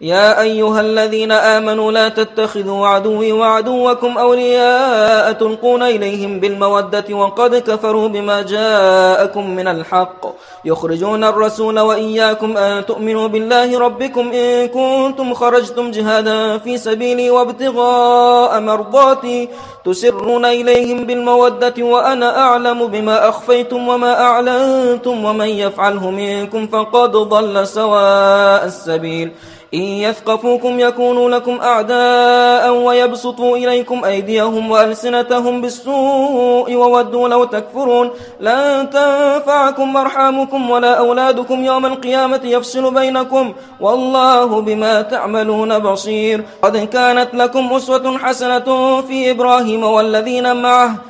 يا أيها الذين آمنوا لا تتخذوا عدوي وعدوكم أولياء تلقون إليهم بالمودة وقد كفروا بما جاءكم من الحق. يخرجون الرسول وإياكم أن تؤمنوا بالله ربكم إن كنتم خرجتم جهادا في سبيلي وابتغاء مرضاتي تسرون إليهم بالمودة وأنا أعلم بما أخفيتم وما أعلنتم ومن يفعله منكم فقد ضل سواء السبيل. إن يثقفوكم يكونوا لكم أعداء ويبسطوا إليكم أيديهم وألسنتهم بالسوء وودوا لو تكفرون لن تنفعكم مرحامكم ولا أولادكم يوم القيامة يفصل بينكم والله بما تعملون بصير. قد كانت لكم أسوة حسنة في إبراهيم والذين معه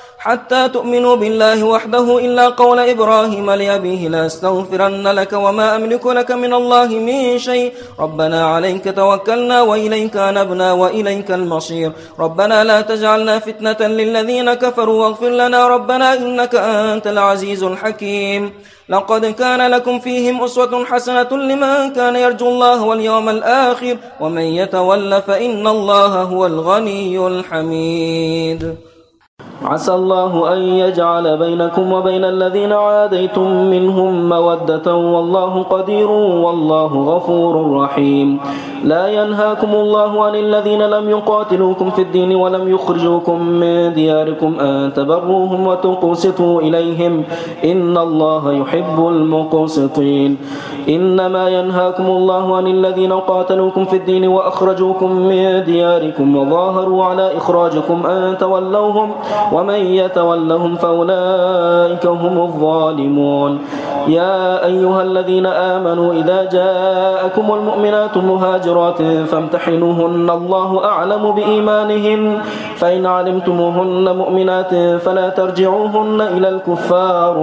حتى تؤمنوا بالله وحده إلا قول إبراهيم لأبيه لا أستغفرن لك وما أملك لك من الله من شيء. ربنا عليك توكلنا وإليك نبنا وإليك المصير. ربنا لا تجعلنا فتنة للذين كفروا واغفر لنا. ربنا إنك أنت العزيز الحكيم. لقد كان لكم فيهم أسوة حسنة لمن كان يرجو الله واليوم الآخر. ومن يتول فإن الله هو الغني الحميد. عسى الله أن يجعل بينكم وبين الذين عاديتم منهم مودة والله قدير والله غفور رحيم. لا ينهاكم الله عن الذين لم يقاتلوكم في الدين ولم يخرجوكم من دياركم أن تبروهم وتقسطوا إليهم. إن الله يحب المقسطين. إنما ينهاكم الله عن الذين قاتلوكم في الدين وأخرجوكم من دياركم وظاهروا على إخراجكم أن تولوهم ومن يتولهم فأولئك هم الظالمون. يا أيها الذين آمنوا إذا جاءكم المؤمنات مهاجرات فامتحنوهن. الله أعلم بإيمانهن فإن علمتموهن مؤمنات فلا ترجعوهن إلى الكفار.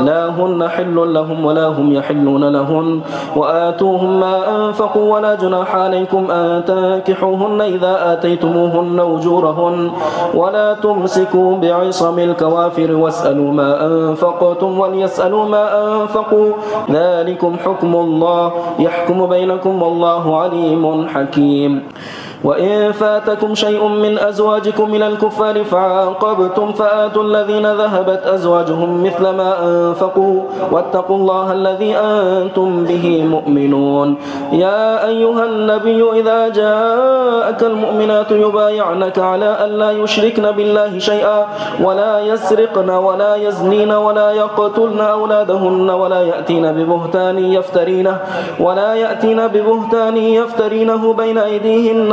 لا هن حل لهم ولا هم يحلون لهن. وآتوهم ما أنفقوا ولا جناح عليكم أن تنكحوهن إذا آتيتموهن أجورهن. ولا تمسكوا بعصم الكوافر واسألوا ما أنفقتم وليسألوا ما أنفقوا. ذلكم حكم الله. يحكم بينكم والله عليم حكيم. وإن فاتكم شيء من أزواجكم من الكفار فعاقبتم فآتوا الذين ذهبت أزواجهم مثل ما أنفقوا واتقوا الله الذي أنتم به مؤمنون. يا أيها النبي إذا جاءك المؤمنات يبايعنك على أن لا يشركن بالله شيئا ولا يسرقن ولا يزنين ولا يقتلن أولادهن ولا يأتين ببهتان يفترينه ولا يأتين ببهتان يفترينه بين أيديهن